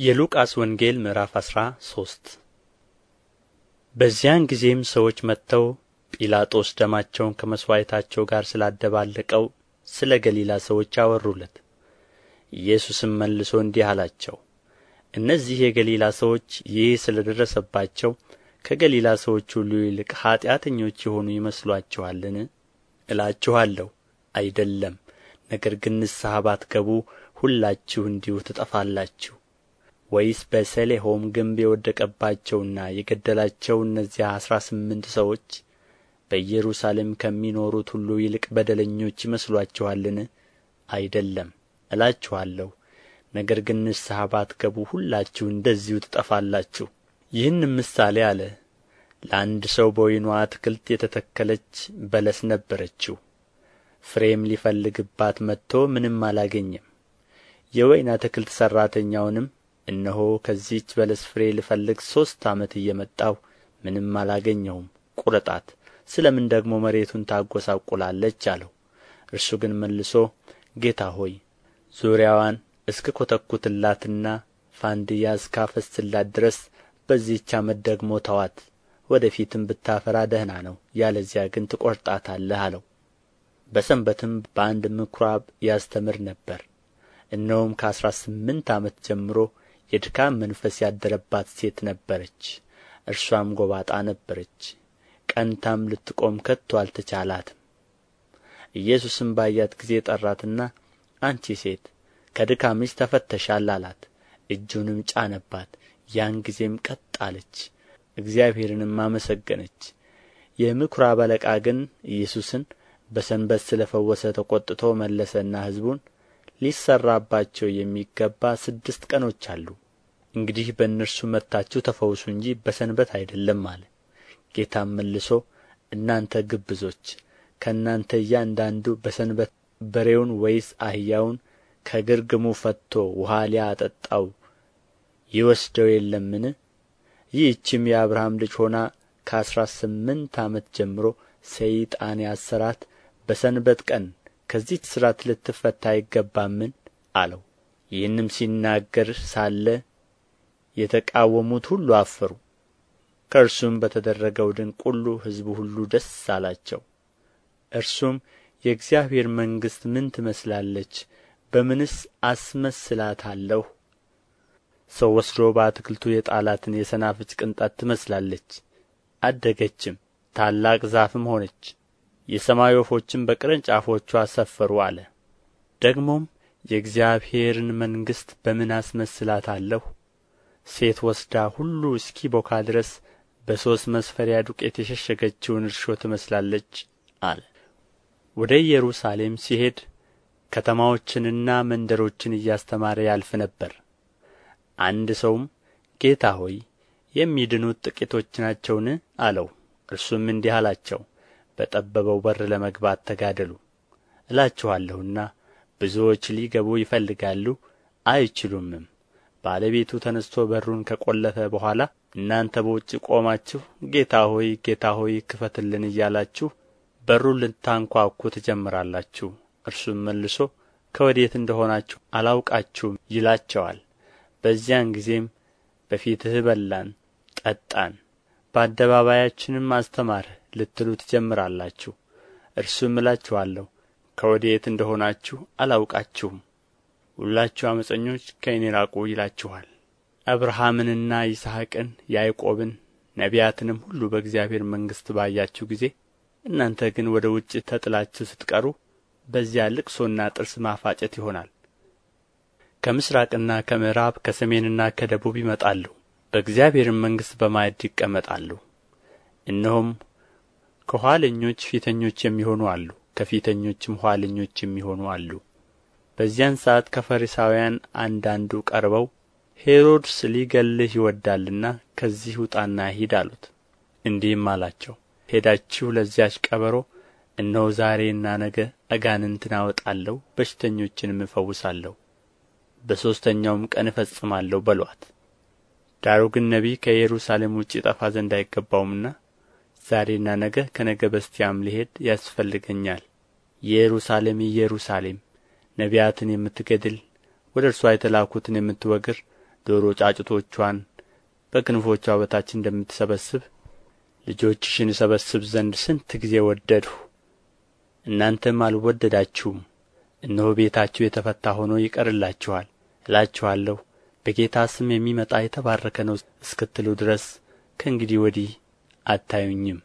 የሉቃስ ወንጌል ምዕራፍ አስራ ሶስት በዚያን ጊዜም ሰዎች መጥተው ጲላጦስ ደማቸውን ከመሥዋዕታቸው ጋር ስላደባለቀው ስለ ገሊላ ሰዎች አወሩለት። ኢየሱስም መልሶ እንዲህ አላቸው፣ እነዚህ የገሊላ ሰዎች ይህ ስለ ደረሰባቸው ከገሊላ ሰዎች ሁሉ ይልቅ ኀጢአተኞች የሆኑ ይመስሏችኋልን? እላችኋለሁ አይደለም። ነገር ግን ንስሐ ባትገቡ ሁላችሁ እንዲሁ ትጠፋላችሁ። ወይስ በሰሌሆም ግንብ የወደቀባቸውና የገደላቸው እነዚያ አሥራ ስምንት ሰዎች በኢየሩሳሌም ከሚኖሩት ሁሉ ይልቅ በደለኞች ይመስሏችኋልን? አይደለም እላችኋለሁ። ነገር ግን ንስሐ ባትገቡ ሁላችሁ እንደዚሁ ትጠፋላችሁ። ይህንም ምሳሌ አለ። ለአንድ ሰው በወይኑ አትክልት የተተከለች በለስ ነበረችው። ፍሬም ሊፈልግባት መጥቶ ምንም አላገኘም። የወይን አትክልት ሠራተኛውንም እነሆ ከዚህች በለስ ፍሬ ልፈልግ ሦስት ዓመት እየመጣሁ ምንም አላገኘሁም። ቍረጣት ስለ ምን ደግሞ መሬቱን ታጐሳቍላለች? አለው። እርሱ ግን መልሶ ጌታ ሆይ ዙሪያዋን እስክኰተኵትላትና ፋንድያ እስካፈስላት ድረስ በዚህች ዓመት ደግሞ ተዋት ወደ ፊትም ብታፈራ ደህና ነው ያለዚያ ግን ትቈርጣታለህ አለው። በሰንበትም በአንድ ምኵራብ ያስተምር ነበር። እነሆም ከአሥራ ስምንት ዓመት ጀምሮ የድካም መንፈስ ያደረባት ሴት ነበረች። እርስዋም ጐባጣ ነበረች። ቀንታም ልትቆም ከቶ አልተቻላትም። ኢየሱስም ባያት ጊዜ ጠራትና አንቺ ሴት ከድካምሽ ተፈተሻል አላት። እጁንም ጫነባት። ያን ጊዜም ቀጥ አለች። እግዚአብሔርንም አመሰገነች። የምኵራብ አለቃ ግን ኢየሱስን በሰንበት ስለ ፈወሰ ተቈጥቶ መለሰና ሕዝቡን ሊሠራባቸው የሚገባ ስድስት ቀኖች አሉ። እንግዲህ በእነርሱ መጥታችሁ ተፈወሱ እንጂ በሰንበት አይደለም አለ። ጌታም መልሶ እናንተ ግብዞች ከእናንተ እያንዳንዱ በሰንበት በሬውን ወይስ አህያውን ከግርግሙ ፈትቶ ውኃ ሊያጠጣው ይወስደው የለምን? ይህችም የአብርሃም ልጅ ሆና ከአሥራ ስምንት ዓመት ጀምሮ ሰይጣን ያሰራት በሰንበት ቀን ከዚች እስራት ልትፈታ አይገባምን? አለው። ይህንም ሲናገር ሳለ የተቃወሙት ሁሉ አፈሩ። ከእርሱም በተደረገው ድንቅ ሁሉ ሕዝቡ ሁሉ ደስ አላቸው። እርሱም የእግዚአብሔር መንግሥት ምን ትመስላለች? በምንስ አስመስላታለሁ? ሰው ወስዶ በአትክልቱ የጣላትን የሰናፍጭ ቅንጣት ትመስላለች። አደገችም ታላቅ ዛፍም ሆነች የሰማይ ወፎችም በቅርንጫፎችዋ ሰፈሩ አለ። ደግሞም የእግዚአብሔርን መንግሥት በምን አስመስላታለሁ? ሴት ወስዳ ሁሉ እስኪቦካ ድረስ በሦስት መስፈሪያ ዱቄት የሸሸገችውን እርሾ ትመስላለች አለ። ወደ ኢየሩሳሌም ሲሄድ ከተማዎችንና መንደሮችን እያስተማረ ያልፍ ነበር። አንድ ሰውም ጌታ ሆይ የሚድኑት ጥቂቶች ናቸውን? አለው። እርሱም እንዲህ አላቸው በጠበበው በር ለመግባት ተጋደሉ። እላችኋለሁና ብዙዎች ሊገቡ ይፈልጋሉ አይችሉምም። ባለቤቱ ተነስቶ በሩን ከቈለፈ በኋላ እናንተ በውጭ ቆማችሁ ጌታ ሆይ ጌታ ሆይ ክፈትልን እያላችሁ በሩን ልታንኳኩ ትጀምራላችሁ። እርሱም መልሶ ከወዴት እንደ ሆናችሁ አላውቃችሁም ይላቸዋል። በዚያን ጊዜም በፊትህ በላን ጠጣን በአደባባያችንም አስተማርህ ልትሉ ትጀምራላችሁ። እርሱም እላችኋለሁ ከወዴት እንደ ሆናችሁ አላውቃችሁም። ሁላችሁ ዓመፀኞች ከእኔ ራቁ ይላችኋል። አብርሃምንና ይስሐቅን ያዕቆብን ነቢያትንም ሁሉ በእግዚአብሔር መንግሥት ባያችሁ ጊዜ እናንተ ግን ወደ ውጭ ተጥላችሁ ስትቀሩ በዚያ ልቅሶና ጥርስ ማፋጨት ይሆናል። ከምሥራቅና ከምዕራብ ከሰሜንና ከደቡብ ይመጣሉ በእግዚአብሔርም መንግሥት በማዕድ ይቀመጣሉ። እነሆም ከኋለኞች ፊተኞች የሚሆኑ አሉ ከፊተኞችም ኋለኞች የሚሆኑ አሉ። በዚያን ሰዓት ከፈሪሳውያን አንዳንዱ ቀርበው ሄሮድስ ሊገድልህ ይወዳልና ከዚህ ውጣና ሂድ አሉት። እንዲህም አላቸው ሄዳችሁ ለዚያች ቀበሮ እነሆ ዛሬና ነገ አጋንንትን አወጣለሁ በሽተኞችንም እፈውሳለሁ በሦስተኛውም ቀን እፈጽማለሁ በሏት። ዳሩ ግን ነቢይ ከኢየሩሳሌም ውጭ ይጠፋ ዘንድ አይገባውምና ዛሬና ነገ ከነገ በስቲያም ልሄድ ያስፈልገኛል። ኢየሩሳሌም ኢየሩሳሌም ነቢያትን የምትገድል ወደ እርስዋ የተላኩትን የምትወግር ዶሮ ጫጩቶቿን በክንፎቿ በታች እንደምትሰበስብ ልጆችሽን እሰበስብ ዘንድ ስንት ጊዜ ወደድሁ! እናንተም አልወደዳችሁም። እነሆ ቤታችሁ የተፈታ ሆኖ ይቀርላችኋል እላችኋለሁ። በጌታ ስም የሚመጣ የተባረከ ነው እስክትሉ ድረስ ከእንግዲህ ወዲህ አታዩኝም